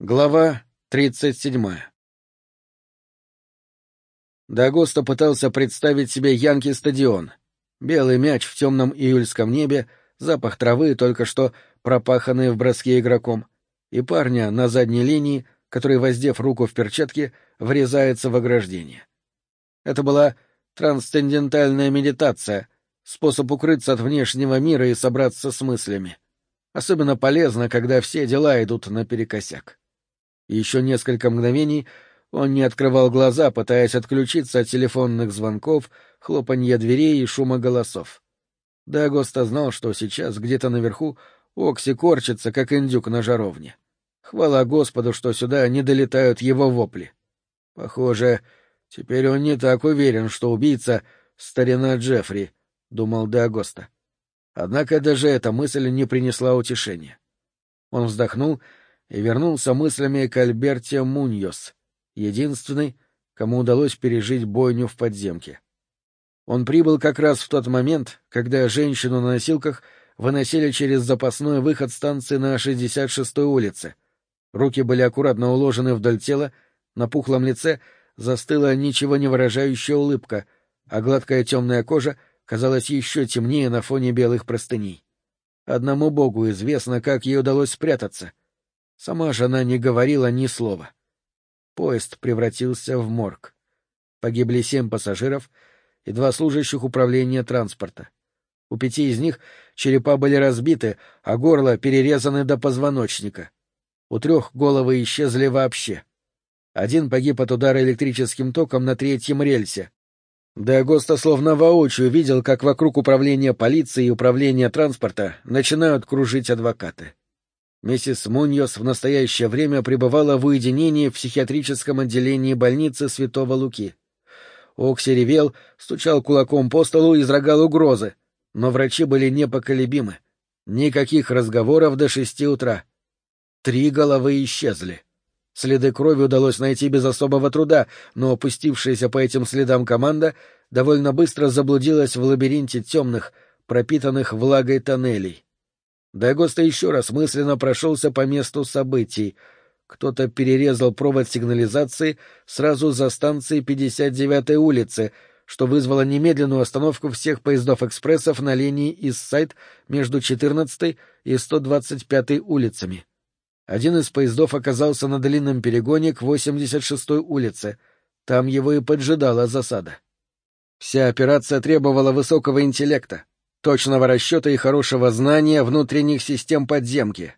Глава тридцать седьмая Дагоста пытался представить себе Янки-стадион. Белый мяч в темном июльском небе, запах травы, только что пропаханный в броске игроком, и парня на задней линии, который, воздев руку в перчатке, врезается в ограждение. Это была трансцендентальная медитация, способ укрыться от внешнего мира и собраться с мыслями. Особенно полезно, когда все дела идут наперекосяк. Еще несколько мгновений он не открывал глаза, пытаясь отключиться от телефонных звонков, хлопанья дверей и шума голосов. Дагоста знал, что сейчас где-то наверху Окси корчится, как индюк на жаровне. Хвала Господу, что сюда не долетают его вопли. Похоже, теперь он не так уверен, что убийца — старина Джеффри, — думал Дагоста. Однако даже эта мысль не принесла утешения. Он вздохнул и вернулся мыслями к Альберте Муньос, единственной, кому удалось пережить бойню в подземке. Он прибыл как раз в тот момент, когда женщину на носилках выносили через запасной выход станции на 66-й улице. Руки были аккуратно уложены вдоль тела, на пухлом лице застыла ничего не выражающая улыбка, а гладкая темная кожа казалась еще темнее на фоне белых простыней. Одному богу известно, как ей удалось спрятаться. Сама же она не говорила ни слова. Поезд превратился в морг. Погибли семь пассажиров и два служащих управления транспорта. У пяти из них черепа были разбиты, а горло перерезаны до позвоночника. У трех головы исчезли вообще. Один погиб от удара электрическим током на третьем рельсе. Деагоста словно воочию видел, как вокруг управления полиции и управления транспорта начинают кружить адвокаты. Миссис Муньос в настоящее время пребывала в уединении в психиатрическом отделении больницы Святого Луки. Окси ревел, стучал кулаком по столу и изрогал угрозы, но врачи были непоколебимы. Никаких разговоров до шести утра. Три головы исчезли. Следы крови удалось найти без особого труда, но опустившаяся по этим следам команда довольно быстро заблудилась в лабиринте темных, пропитанных влагой тоннелей. Дагоста еще раз мысленно прошелся по месту событий. Кто-то перерезал провод сигнализации сразу за станцией 59-й улицы, что вызвало немедленную остановку всех поездов-экспрессов на линии из сайт между 14-й и 125-й улицами. Один из поездов оказался на длинном перегоне к 86-й улице. Там его и поджидала засада. Вся операция требовала высокого интеллекта, точного расчета и хорошего знания внутренних систем подземки.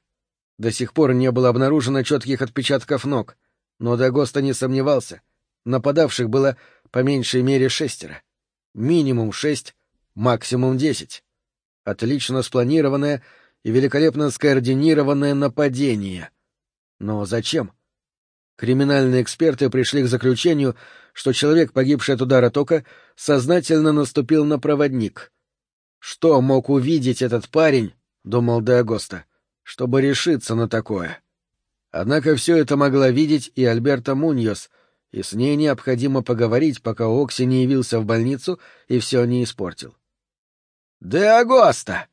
До сих пор не было обнаружено четких отпечатков ног, но Дагоста не сомневался. Нападавших было по меньшей мере шестеро. Минимум шесть, максимум десять. Отлично спланированное и великолепно скоординированное нападение. Но зачем? Криминальные эксперты пришли к заключению, что человек, погибший от удара тока, сознательно наступил на проводник — что мог увидеть этот парень, — думал Деагоста, — чтобы решиться на такое? Однако все это могла видеть и Альберта Муньос, и с ней необходимо поговорить, пока Окси не явился в больницу и все не испортил. «Деагоста!»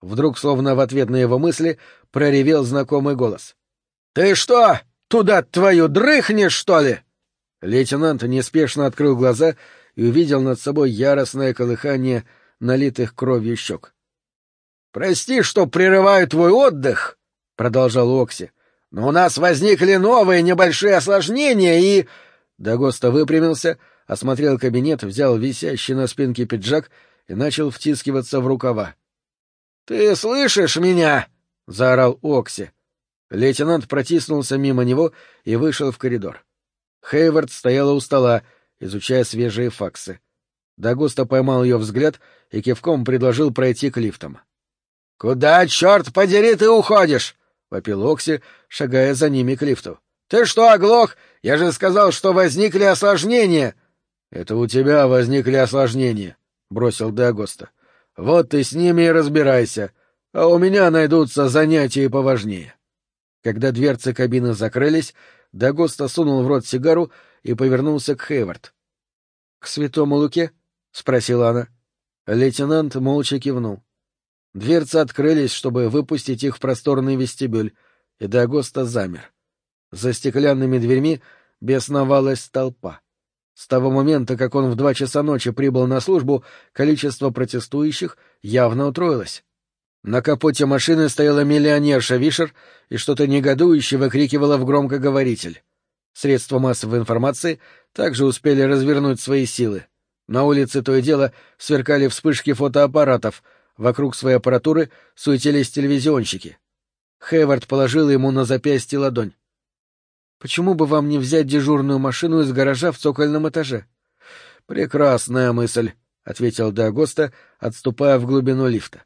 Вдруг, словно в ответ на его мысли, проревел знакомый голос. «Ты что, туда твою дрыхнешь, что ли?» Лейтенант неспешно открыл глаза и увидел над собой яростное колыхание налитых кровью щек. — Прости, что прерываю твой отдых, — продолжал Окси, — но у нас возникли новые небольшие осложнения и... Дагоста выпрямился, осмотрел кабинет, взял висящий на спинке пиджак и начал втискиваться в рукава. — Ты слышишь меня? — заорал Окси. Лейтенант протиснулся мимо него и вышел в коридор. Хейвард стояла у стола, изучая свежие факсы. Дагуста поймал ее взгляд и кивком предложил пройти к лифтам. — Куда, черт подери, ты уходишь? — вопил Окси, шагая за ними к лифту. — Ты что, оглох? Я же сказал, что возникли осложнения. — Это у тебя возникли осложнения, — бросил Дагоста. — Вот ты с ними и разбирайся, а у меня найдутся занятия поважнее. Когда дверцы кабины закрылись, Дагоста сунул в рот сигару и повернулся к Хейвард. — К святому Луке? — спросила она. Лейтенант молча кивнул. Дверцы открылись, чтобы выпустить их в просторный вестибюль, и Дагоста замер. За стеклянными дверьми бесновалась толпа. С того момента, как он в два часа ночи прибыл на службу, количество протестующих явно утроилось. На капоте машины стояла миллионерша Вишер и что-то негодующе выкрикивала в громкоговоритель. Средства массовой информации также успели развернуть свои силы. На улице то и дело сверкали вспышки фотоаппаратов, вокруг своей аппаратуры суетились телевизионщики. Хейвард положил ему на запястье ладонь. «Почему бы вам не взять дежурную машину из гаража в цокольном этаже?» «Прекрасная мысль», — ответил Д'Агоста, отступая в глубину лифта.